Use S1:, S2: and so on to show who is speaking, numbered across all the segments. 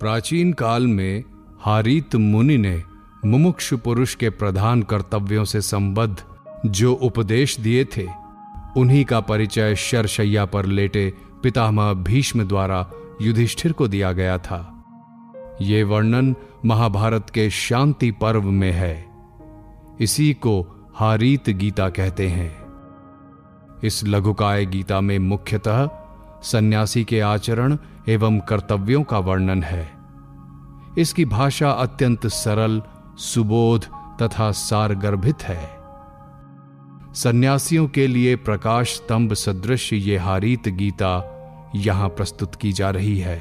S1: प्राचीन काल में हारीत मुनि ने मुमुक्षु पुरुष के प्रधान कर्तव्यों से संबद्ध जो उपदेश दिए थे, उन्हीं का परिचय शरशैया पर लेटे पितामह भीष्म द्वारा युधिष्ठिर को दिया गया था। ये वर्णन महाभारत के शांति पर्व में है। इसी को हारीत गीता कहते हैं। इस लघुकाय गीता में मुख्यतः सन्यासी के आचरण एवं कर्तव्यों का वर्णन है। इसकी भाषा अत्यंत सरल, सुबोध तथा सारगर्भित है। सन्यासियों के लिए प्रकाश स्तंभ सदृश ये हारीत गीता यहाँ प्रस्तुत की जा रही है।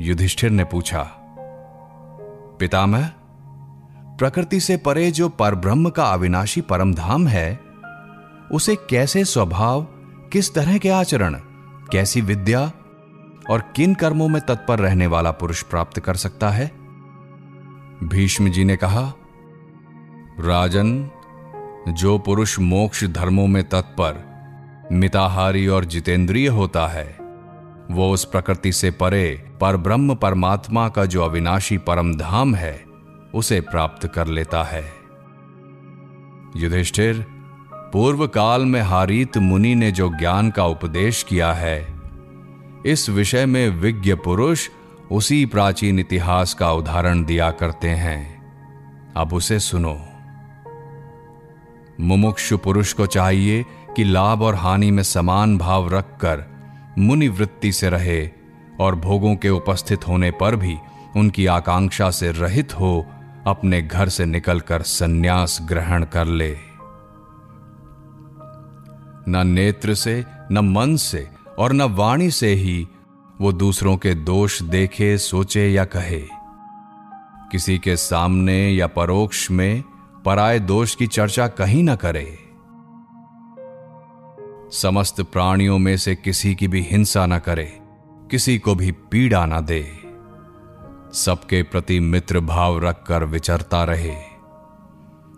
S2: युधिष्ठिर ने पूछा, पितामह, प्रकृति से परे जो परब्रह्म का अविनाशी परम धाम है, उसे कैसे स्वभाव किस तरह के आचरण? कैसी विद्या? और किन कर्मों में तत्पर रहने वाला पुरुष प्राप्त कर सकता है? भीष्म जी ने कहा, राजन, जो पुरुष मोक्ष धर्मों में तत्पर, मिताहारी और जितेंद्रिय होता है, वो उस प्रकृति से परे पर ब्रह्म परमात्मा का जो अविनाशी परम धाम है, उसे प्राप्त कर लेता है। युधिष्ठिर पूर्व काल में हारीत मुनि ने जो ज्ञान का उपदेश किया है, इस विषय में विज्ञ पुरुष उसी प्राचीन इतिहास का उदाहरण दिया करते हैं। अब उसे सुनो। मुमुक्षु पुरुष को चाहिए कि लाभ और हानि में समान भाव रखकर मुनि वृत्ति से रहे और भोगों के उपस्थित होने पर भी उनकी आकांक्षा से रहित हो, अपने घर से निकलकर सन्यास ग्रहण कर ले। न नेत्र से, न मन से और न वाणी से ही वो दूसरों के दोष देखे, सोचे या कहे। किसी के सामने या परोक्ष में पराय दोष की चर्चा कहीं ना करे। समस्त प्राणियों में से किसी की भी हिंसा न करे, किसी को भी पीड़ा न दे। सबके प्रति मित्र भाव रखकर विचरता रहे।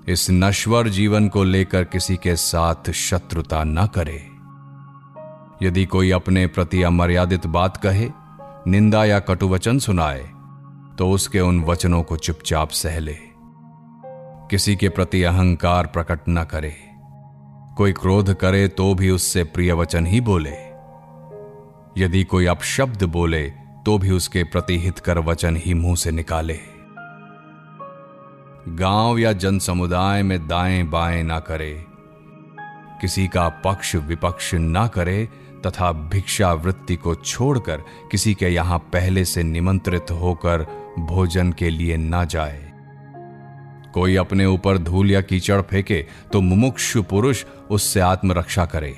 S2: इस नश्वर जीवन को लेकर किसी के साथ शत्रुता न करे। यदि कोई अपने प्रति अमर्यादित बात कहे, निंदा या कटुवचन सुनाए तो उसके उन वचनों को चुपचाप सह ले। किसी के प्रति अहंकार प्रकट न करे। कोई क्रोध करे तो भी उससे प्रिय वचन ही बोले। यदि कोई अपशब्द बोले तो भी उसके प्रति हितकर वचन ही मुँह से निकाले। गाँव या जन समुदाय में दाएँ बाएँ ना करे। किसी का पक्ष विपक्ष ना करे तथा भिक्षा वृत्ति को छोड़कर किसी के यहाँ पहले से निमंत्रित होकर भोजन के लिए ना जाए। कोई अपने ऊपर धूल या कीचड़ फेंके तो मुमुक्षु पुरुष उससे आत्मरक्षा करे।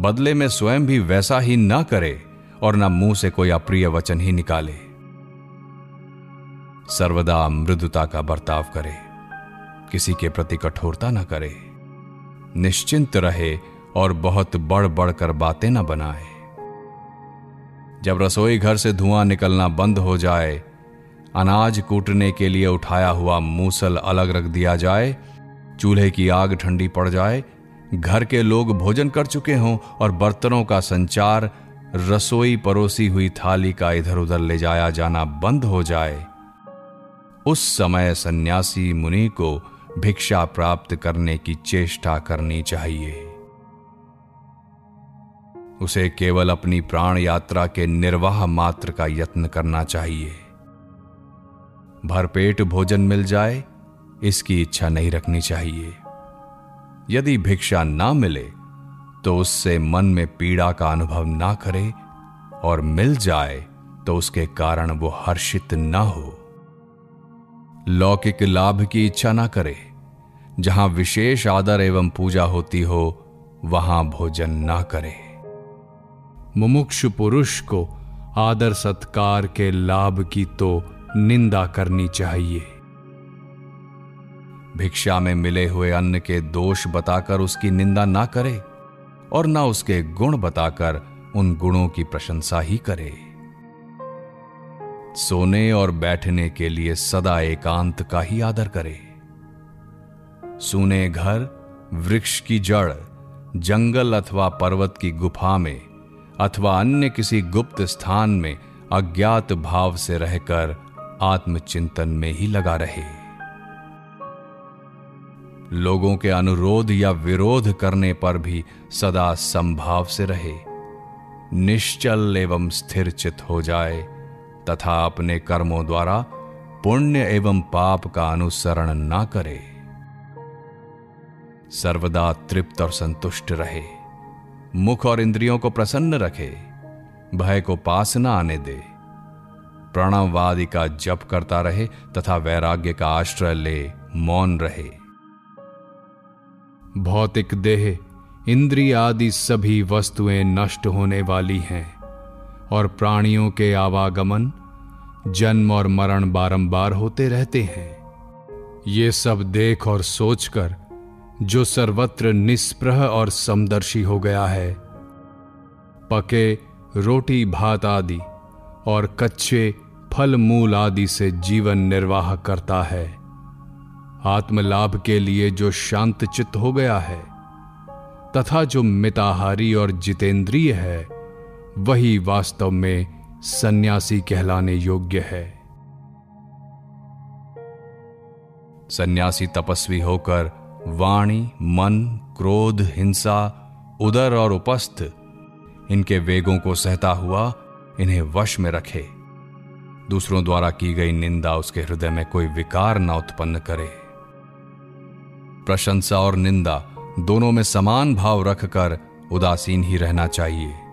S2: बदले में स्वयं भी वैसा ही ना करे और ना मुँह से कोई अप्रिय वचन ही निकाले। सर्वदा मृदुता का बर्ताव करे। किसी के प्रति कठोरता न करे। निश्चिंत रहे और बहुत बढ़ कर बातें न बनाए। जब रसोई घर से धुआँ निकलना बंद हो जाए, अनाज कूटने के लिए उठाया हुआ मूसल अलग रख दिया जाए, चूल्हे की आग ठंडी पड़ जाए, घर के लोग भोजन कर चुके हों और बर्तनों का संचार, रसोई परोसी हुई थाली का इधर उधर ले जाया जाना बंद हो जाए उस समय सन्यासी मुनि को भिक्षा प्राप्त करने की चेष्टा करनी चाहिए। उसे केवल अपनी प्राण यात्रा के निर्वाह मात्र का यत्न करना चाहिए। भरपेट भोजन मिल जाए, इसकी इच्छा नहीं रखनी चाहिए। यदि भिक्षा ना मिले तो उससे मन में पीड़ा का अनुभव ना करे, और मिल जाए तो उसके कारण वो हर्षित ना हो। लौकिक लाभ की इच्छा ना करे। जहाँ विशेष आदर एवं पूजा होती हो, वहाँ भोजन ना करे।
S1: मुमुक्षु पुरुष को आदर सत्कार के लाभ की तो निंदा करनी चाहिए।
S2: भिक्षा में मिले हुए अन्न के दोष बताकर उसकी निंदा ना करे, और ना उसके गुण बताकर उन गुणों की प्रशंसा ही करे। सोने और बैठने के लिए सदा एकांत का ही आदर करे। सुने घर, वृक्ष की जड़, जंगल अथवा पर्वत की गुफा में, अथवा अन्य किसी गुप्त स्थान में अज्ञात भाव से रहकर आत्मचिंतन में ही लगा रहे। लोगों के अनुरोध या विरोध करने पर भी सदा संभाव से रहे। निश्चल एवं स्थिर चित हो जाए तथा अपने कर्मों द्वारा पुण्य एवं पाप का अनुसरण ना करे। सर्वदा तृप्त और संतुष्ट रहे। मुख और इंद्रियों को प्रसन्न रखे। भय को पास न आने दे। प्रणववादि का जप करता रहे तथा वैराग्य का आश्रय ले मौन रहे।
S1: भौतिक देह इंद्रिय आदि सभी वस्तुएँ नष्ट होने वाली हैं। और प्राणियों के आवागमन, जन्म और मरण बारंबार होते रहते हैं। ये सब देख और सोचकर, जो सर्वत्र निष्प्रह और समदर्शी हो गया है, पके, रोटी भात आदि और कच्चे फल मूल आदि से जीवन निर्वाह करता है। आत्मलाभ के लिए जो शांत चित्त हो गया है, तथा जो मिताहारी और जितेंद्रिय है वही वास्तव में सन्यासी कहलाने योग्य है।
S2: सन्यासी तपस्वी होकर वाणी, मन, क्रोध, हिंसा, उदर और उपस्थ इनके वेगों को सहता हुआ इन्हें वश में रखे। दूसरों द्वारा की गई निंदा उसके हृदय में कोई विकार न उत्पन्न करे। प्रशंसा और निंदा दोनों में समान भाव रखकर उदासीन ही रहना चाहिए।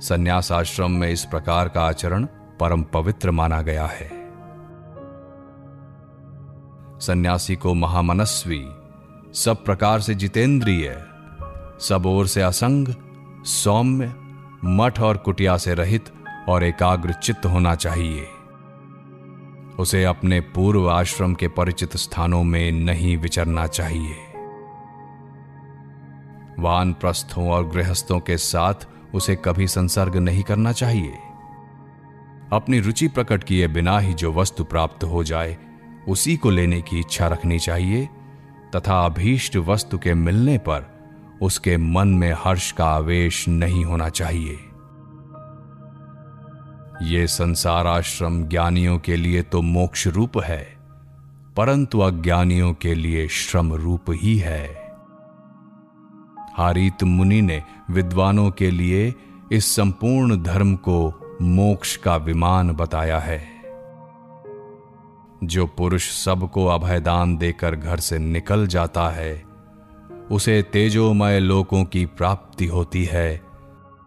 S2: संन्यास आश्रम में इस प्रकार का आचरण परम पवित्र माना गया है। सन्यासी को महामनस्वी, सब प्रकार से जितेंद्रिय, सब ओर से असंग, सौम्य, मठ और कुटिया से रहित और एकाग्र चित्त होना चाहिए। उसे अपने पूर्व आश्रम के परिचित स्थानों में नहीं विचरना चाहिए। वान प्रस्थों और गृहस्थों के साथ उसे कभी संसर्ग नहीं करना चाहिए। अपनी रुचि प्रकट किए बिना ही जो वस्तु प्राप्त हो जाए, उसी को लेने की इच्छा रखनी चाहिए, तथा अभीष्ट वस्तु के मिलने पर उसके मन में हर्ष का आवेश नहीं होना चाहिए। ये संसार आश्रम ज्ञानियों के लिए तो मोक्ष रूप है, परंतु अज्ञानियों के लिए श्रम रूप ही है। हारीत मुनि ने विद्वानों के लिए इस संपूर्ण धर्म को मोक्ष का विमान बताया है। जो पुरुष सबको अभयदान देकर घर से निकल जाता है, उसे तेजोमय लोकों की प्राप्ति होती है,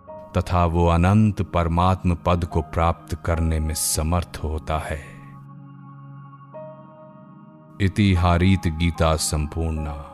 S2: तथा वो अनंत परमात्म पद को प्राप्त करने में समर्थ होता है। इति हारीत गीता संपूर्णा।